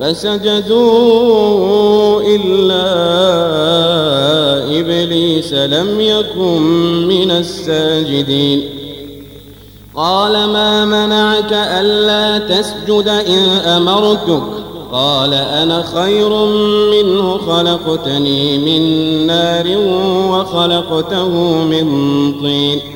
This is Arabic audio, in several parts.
فسجدوا إلا إبليس لم يكن من الساجدين. قال ما منعك ألا تسجد إن أمرتك؟ قال أنا خير منه خلقتني من نار وخلقته من طين.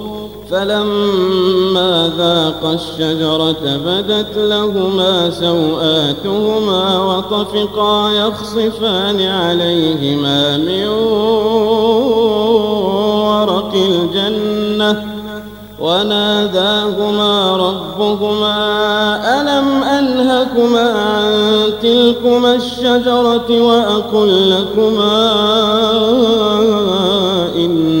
فلما ذاقا الشجرة بدت لهما سوآتهما وطفقا يخصفان عليهما من ورق الجنة وناداهما ربهما ألم أنهكما عن تلكما الشجرة وأقل لكما إن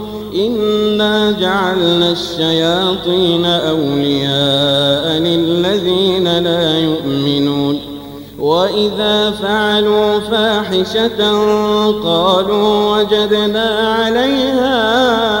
إنا جعلنا الشياطين أولياء للذين لا يؤمنون وإذا فعلوا فاحشة قالوا وجدنا عليها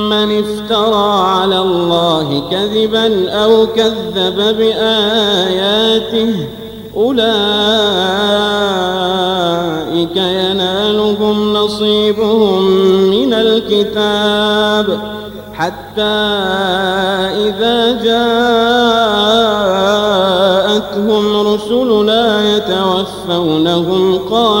افترى على الله كذبا أو كذب بآياته أولئك ينالهم نصيبهم من الكتاب حتى إذا جاءتهم رسلنا يتوفونهم قالوا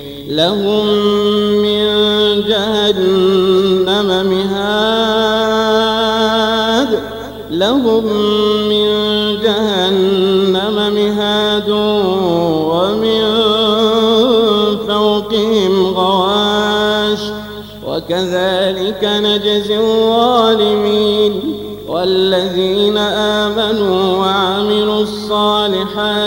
لهم من جهنم مهاد. لهم من جهنم مهاد ومن فوقهم غواش. وكذلك نجزي الظالمين والذين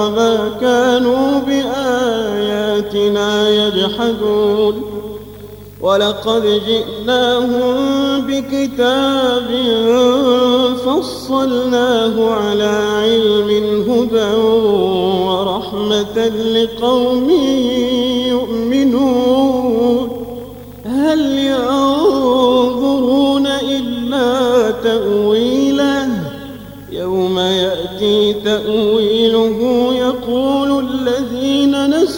وما كانوا بآياتنا يجحدون. ولقد جئناهم بكتاب فصلناه على علم هدى ورحمة لقوم يؤمنون. هل ينظرون إلا تأويله؟ يوم يأتي تأويله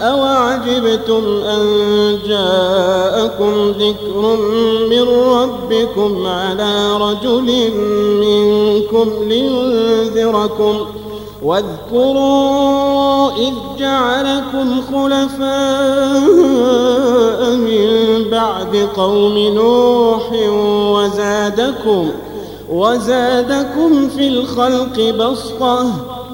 أوعجبتم أن جاءكم ذكر من ربكم على رجل منكم لينذركم واذكروا إذ جعلكم خلفاء من بعد قوم نوح وزادكم وزادكم في الخلق بسطة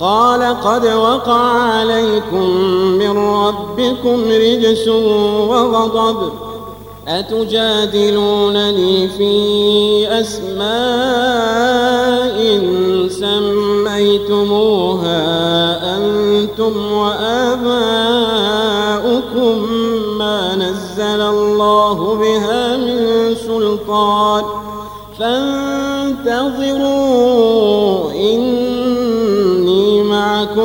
قال قد وقع عليكم من ربكم رجس وغضب أتجادلونني في أسماء سميتموها أنتم وآباؤكم ما نزل الله بها من سلطان فانتظروا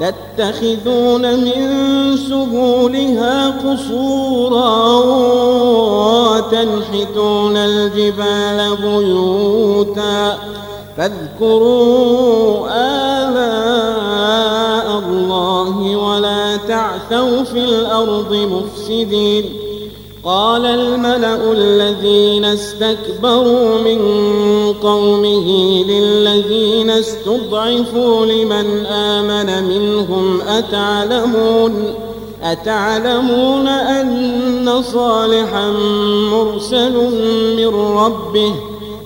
تتخذون من سهولها قصورا وتنحتون الجبال بيوتا فاذكروا آلاء الله ولا تعثوا في الأرض مفسدين قال الملأ الذين استكبروا من قومه للذين استضعفوا لمن آمن منهم أتعلمون أتعلمون أن صالحا مرسل من ربه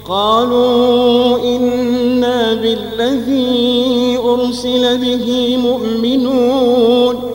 قالوا إنا بالذي أرسل به مؤمنون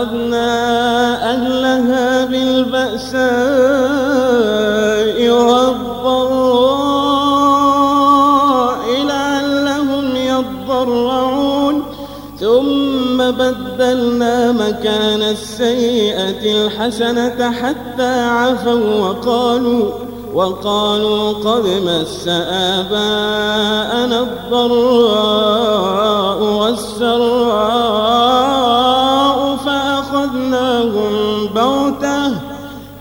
أخذنا أهلها بالبأساء والضراء لعلهم يضرعون. ثم بدلنا مكان السيئة الحسنة حتى عفوا وقالوا وقالوا قد مس آباءنا الضراء.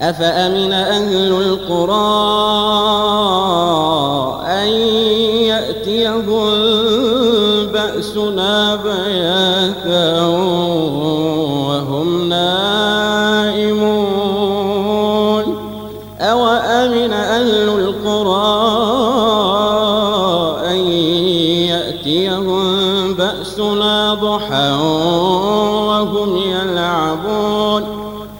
أفأمن أهل القرى أن يأتيهم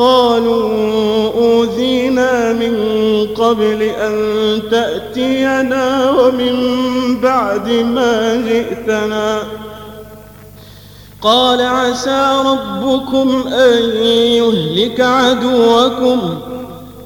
قالوا أوذينا من قبل أن تأتينا ومن بعد ما جئتنا. قال عسى ربكم أن يهلك عدوكم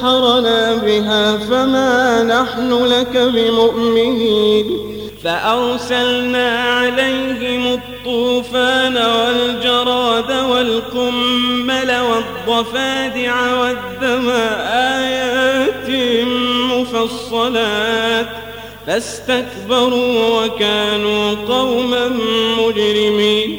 لتسحرنا بها فما نحن لك بمؤمنين. فأرسلنا عليهم الطوفان والجراد والقمل والضفادع والدم آيات مفصلات. فاستكبروا وكانوا قوما مجرمين.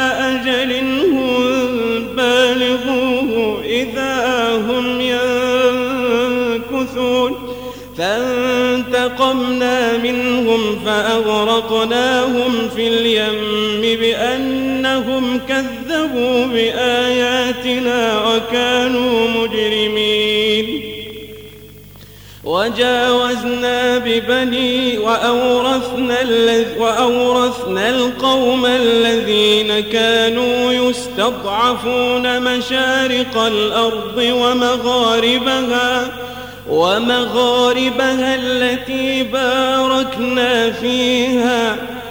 أجل هم بالغوه إذا هم ينكثون. فانتقمنا منهم فأغرقناهم في اليم بأنهم كذبوا بآياتنا وكانوا مجرمين. وجاوزنا ببني وأورثنا, وأورثنا القوم الذين كانوا يستضعفون مشارق الأرض ومغاربها ومغاربها التي باركنا فيها.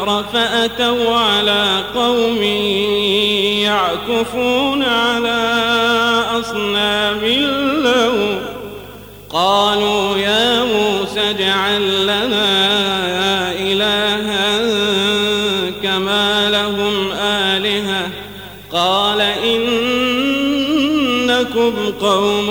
البحر فأتوا على قوم يعكفون على أصنام له قالوا يا موسى اجعل لنا إلها كما لهم آلهة قال إنكم قوم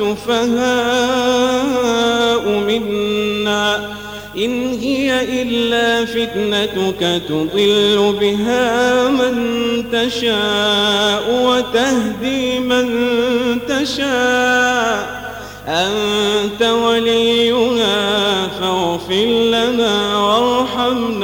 السفهاء منا. إن هي إلا فتنتك تضل بها من تشاء وتهدي من تشاء. أنت ولينا فاغفر لنا وارحمنا.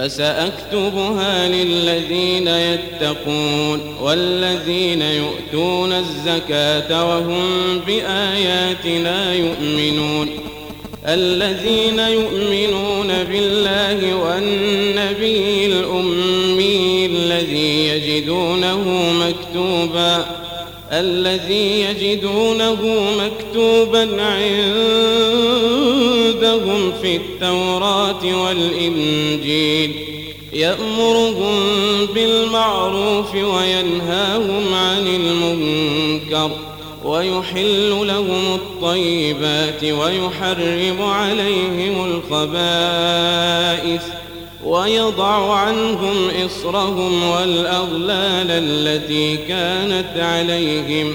فسأكتبها للذين يتقون والذين يؤتون الزكاة وهم بآياتنا يؤمنون الذين يؤمنون بالله والنبي الأمي الذي يجدونه مكتوبا الذي يجدونه مكتوبا عندهم في التوراة والإنجيل يأمرهم بالمعروف وينهاهم عن المنكر ويحل لهم الطيبات ويحرم عليهم الخبائث ويضع عنهم إصرهم والأغلال التي كانت عليهم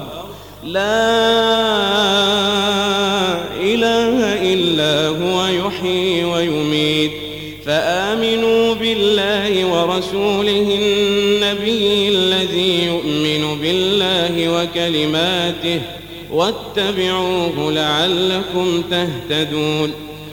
لا إله إلا هو يحيي ويميت. فآمنوا بالله ورسوله النبي الذي يؤمن بالله وكلماته. واتبعوه لعلكم تهتدون.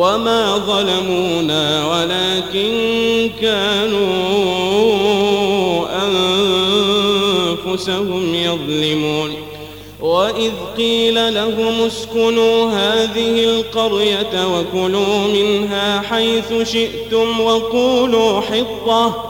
وما ظلمونا ولكن كانوا أنفسهم يظلمون وإذ قيل لهم اسكنوا هذه القرية وكلوا منها حيث شئتم وقولوا حطة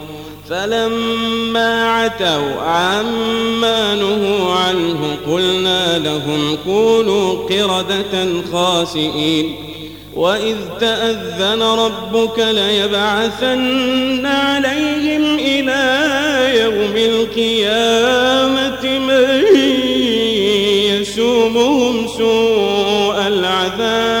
فلما عتوا عما نهوا عنه قلنا لهم كونوا قردة خاسئين. وإذ تأذن ربك ليبعثن عليهم إلى يوم القيامة من يسومهم سوء العذاب.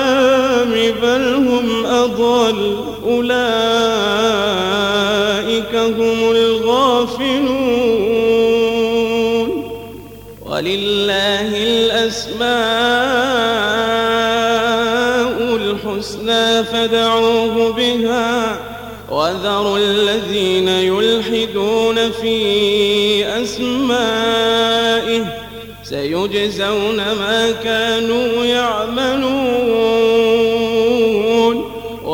بل هم أضل. أولئك هم الغافلون. ولله الأسماء الحسنى فدعوه بها. وذروا الذين يلحدون في أسمائه. سيجزون ما كانوا يعملون.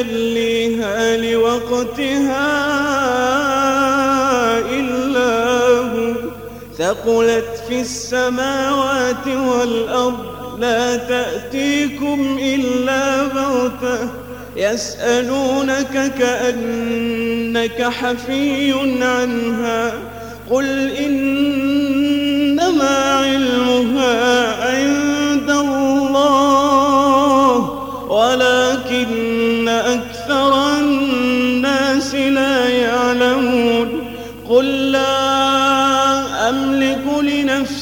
يجليها لوقتها ثقلت في السماوات والأرض لا تأتيكم إلا بغتة. يسألونك كأنك حفي عنها. قل إنما علمها عند الله ولكن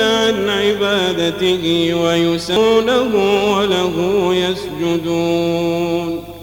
عن عبادته ويسرونه وله يسجدون.